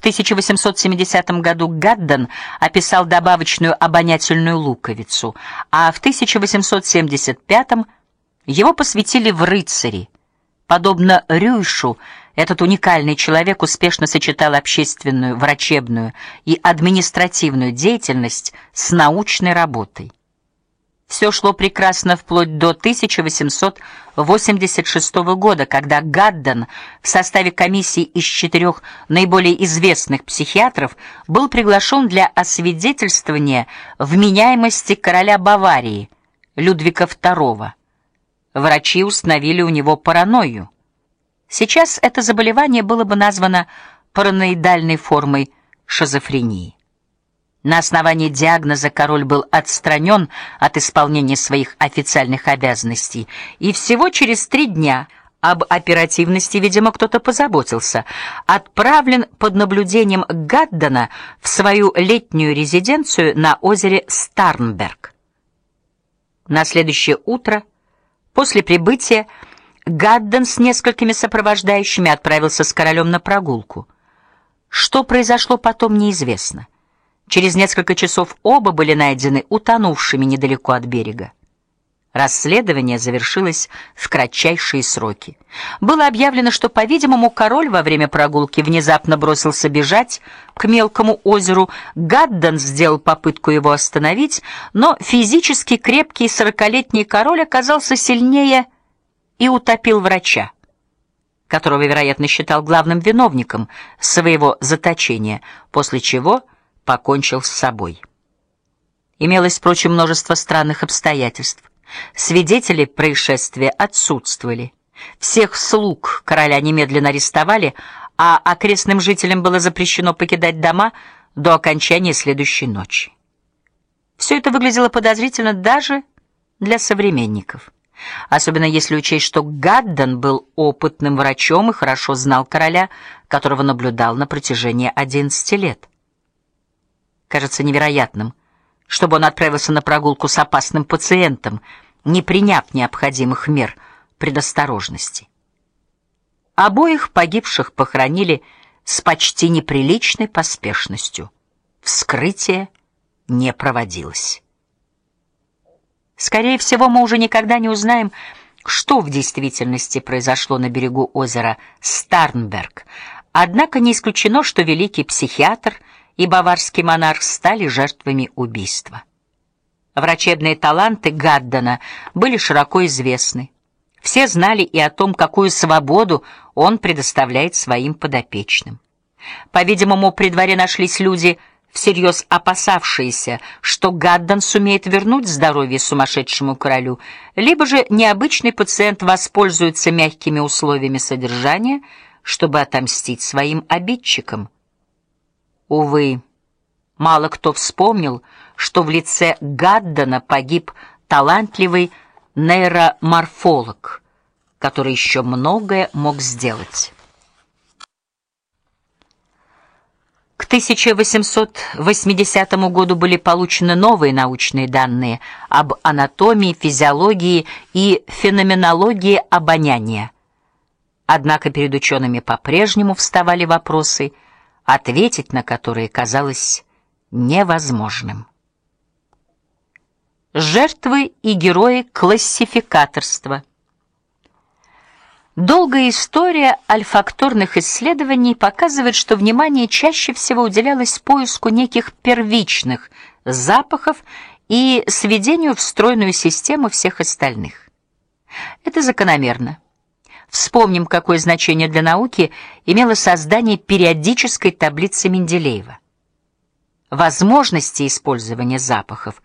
В 1870 году Гадден описал добавочную обонятельную луковицу, а в 1875 его посвятили в рыцари. Подобно Рюйшу, этот уникальный человек успешно сочетал общественную, врачебную и административную деятельность с научной работой. Все шло прекрасно вплоть до 1886 года, когда Гадден в составе комиссии из четырех наиболее известных психиатров был приглашен для освидетельствования вменяемости короля Баварии Людвига II. Врачи установили у него паранойю. Сейчас это заболевание было бы названо параноидальной формой шизофрении. На основании диагноза король был отстранен от исполнения своих официальных обязанностей, и всего через три дня об оперативности, видимо, кто-то позаботился, отправлен под наблюдением Гаддена в свою летнюю резиденцию на озере Старнберг. На следующее утро после прибытия Гадден с несколькими сопровождающими отправился с королем на прогулку. Что произошло потом, неизвестно. Через несколько часов оба были найдены утонувшими недалеко от берега. Расследование завершилось в кратчайшие сроки. Было объявлено, что, по-видимому, король во время прогулки внезапно бросился бежать к мелкому озеру. Гадден сделал попытку его остановить, но физически крепкий сорокалетний король оказался сильнее и утопил врача, которого, вероятно, считал главным виновником своего заточения, после чего покончил с собой. Имелось, впрочем, множество странных обстоятельств. Свидетели происшествия отсутствовали. Всех слуг короля немедленно арестовали, а окрестным жителям было запрещено покидать дома до окончания следующей ночи. Все это выглядело подозрительно даже для современников особенно если учесть, что Гадден был опытным врачом и хорошо знал короля, которого наблюдал на протяжении 11 лет. Кажется невероятным, чтобы он отправился на прогулку с опасным пациентом, не приняв необходимых мер предосторожности. Обоих погибших похоронили с почти неприличной поспешностью. Вскрытие не проводилось. Скорее всего, мы уже никогда не узнаем, что в действительности произошло на берегу озера Старнберг. Однако не исключено, что великий психиатр и баварский монарх стали жертвами убийства. Врачебные таланты Гаддена были широко известны. Все знали и о том, какую свободу он предоставляет своим подопечным. По-видимому, при дворе нашлись люди, всерьез опасавшиеся, что Гаддан сумеет вернуть здоровье сумасшедшему королю, либо же необычный пациент воспользуется мягкими условиями содержания, чтобы отомстить своим обидчикам. Увы, мало кто вспомнил, что в лице Гаддана погиб талантливый нейроморфолог, который еще многое мог сделать. К 1880 году были получены новые научные данные об анатомии, физиологии и феноменологии обоняния. Однако перед учеными по-прежнему вставали вопросы, ответить на которые казалось невозможным. Жертвы и герои классификаторства. Долгая история альфакторных исследований показывает, что внимание чаще всего уделялось поиску неких первичных запахов и сведению в стройную систему всех остальных. Это закономерно. Вспомним, какое значение для науки имело создание периодической таблицы Менделеева. Возможности использования запахов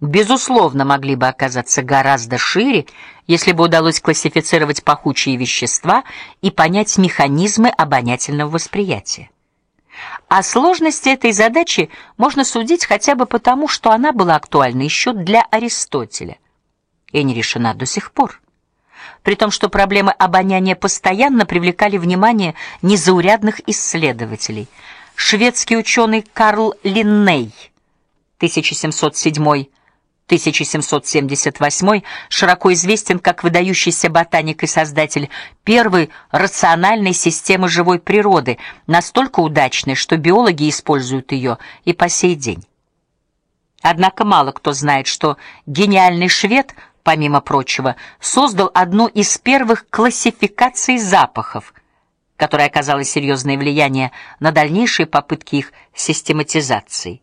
безусловно могли бы оказаться гораздо шире, если бы удалось классифицировать пахучие вещества и понять механизмы обонятельного восприятия. О сложности этой задачи можно судить хотя бы потому, что она была актуальна еще для Аристотеля и не решена до сих пор. При том, что проблемы обоняния постоянно привлекали внимание незаурядных исследователей. Шведский ученый Карл Линней 1707 1778, широко известен как выдающийся ботаник и создатель первой рациональной системы живой природы, настолько удачной, что биологи используют ее и по сей день. Однако мало кто знает, что гениальный швед, помимо прочего, создал одну из первых классификаций запахов, которая оказала серьезное влияние на дальнейшие попытки их систематизации.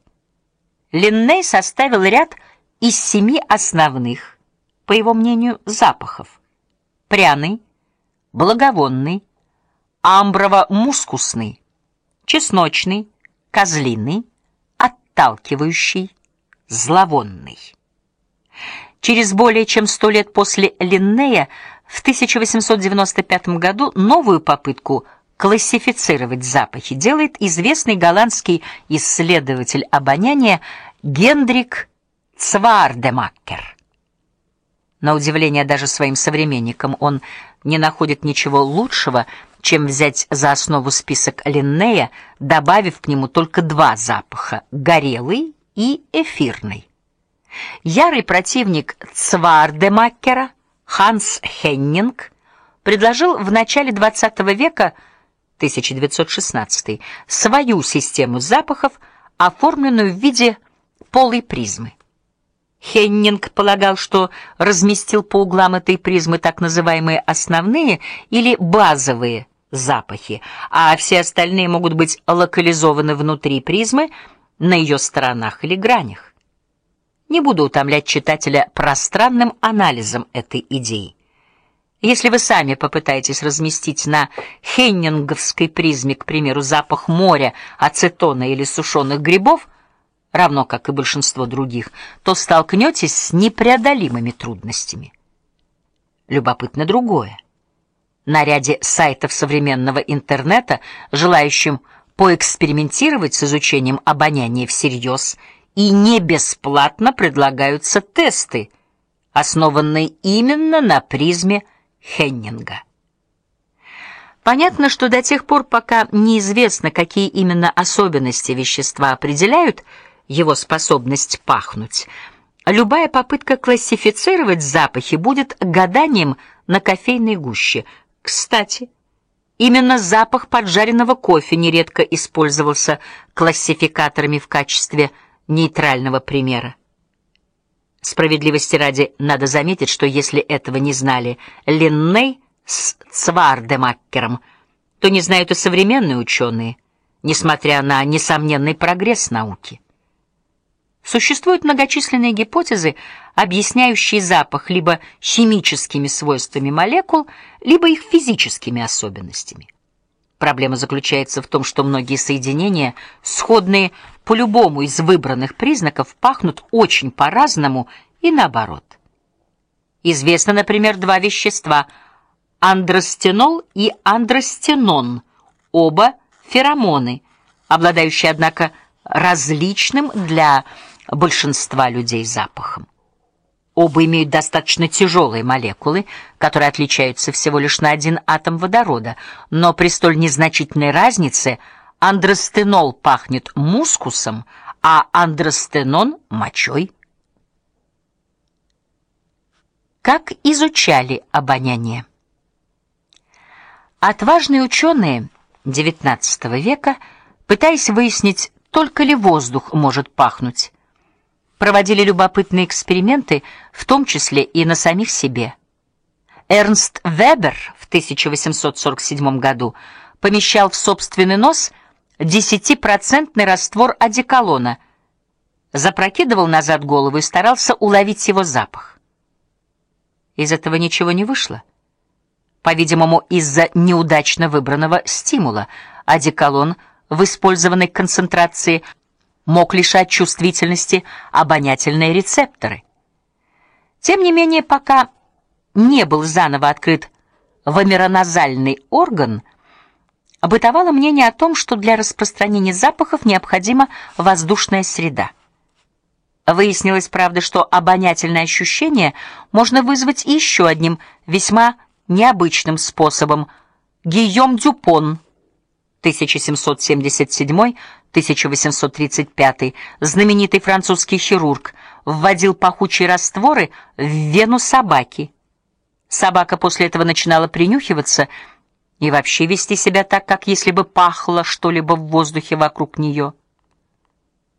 Линней составил ряд из семи основных, по его мнению, запахов: пряный, благовонный, амброво-мускусный, чесночный, козлиный, отталкивающий, зловонный. Через более чем сто лет после Линнея в 1895 году новую попытку классифицировать запахи делает известный голландский исследователь обоняния Гендрик Цвардемакер. На удивление даже своим современникам он не находит ничего лучшего, чем взять за основу список Линнея, добавив к нему только два запаха: горелый и эфирный. Ярый противник Цвардемакера Ханс Хеннинг предложил в начале XX века 1916 свою систему запахов, оформленную в виде полой призмы. Хеннинг полагал, что разместил по углам этой призмы так называемые основные или базовые запахи, а все остальные могут быть локализованы внутри призмы на ее сторонах или гранях. Не буду утомлять читателя пространным анализом этой идеи. Если вы сами попытаетесь разместить на хеннинговской призме, к примеру, запах моря, ацетона или сушеных грибов, равно как и большинство других, то столкнетесь с непреодолимыми трудностями. Любопытно другое. На ряде сайтов современного интернета, желающим поэкспериментировать с изучением обоняния всерьез и не бесплатно предлагаются тесты, основанные именно на призме Хеннинга. Понятно, что до тех пор, пока неизвестно, какие именно особенности вещества определяют его способность пахнуть. Любая попытка классифицировать запахи будет гаданием на кофейной гуще. Кстати, именно запах поджаренного кофе нередко использовался классификаторами в качестве нейтрального примера. Справедливости ради надо заметить, что если этого не знали Линней с Цвардемаккером, то не знают и современные ученые, несмотря на несомненный прогресс науки. Существуют многочисленные гипотезы, объясняющие запах либо химическими свойствами молекул, либо их физическими особенностями. Проблема заключается в том, что многие соединения, сходные по любому из выбранных признаков, пахнут очень по-разному и наоборот. Известно, например, два вещества: андростенол и андростенон, оба феромоны, обладающие однако различным для большинства людей запахом. Оба имеют достаточно тяжелые молекулы, которые отличаются всего лишь на один атом водорода, но при столь незначительной разнице андростенол пахнет мускусом, а андростенон мочой. Как изучали обоняние? Отважные ученые XIX века, пытаясь выяснить, только ли воздух может пахнуть, проводили любопытные эксперименты, в том числе и на самих себе. Эрнст Вебер в 1847 году помещал в собственный нос десятипроцентный раствор одеколона, запрокидывал назад голову и старался уловить его запах. Из этого ничего не вышло. По-видимому, из-за неудачно выбранного стимула одеколон в использованной концентрации мог лишать чувствительности обонятельные рецепторы. Тем не менее, пока не был заново открыт вомероназальный орган, бытовало мнение о том, что для распространения запахов необходима воздушная среда. Выяснилось, правда, что обонятельное ощущение можно вызвать еще одним весьма необычным способом. Гийом Дюпон 1777 1835, знаменитый французский хирург, вводил пахучие растворы в вену собаки. Собака после этого начинала принюхиваться и вообще вести себя так, как если бы пахло что-либо в воздухе вокруг нее.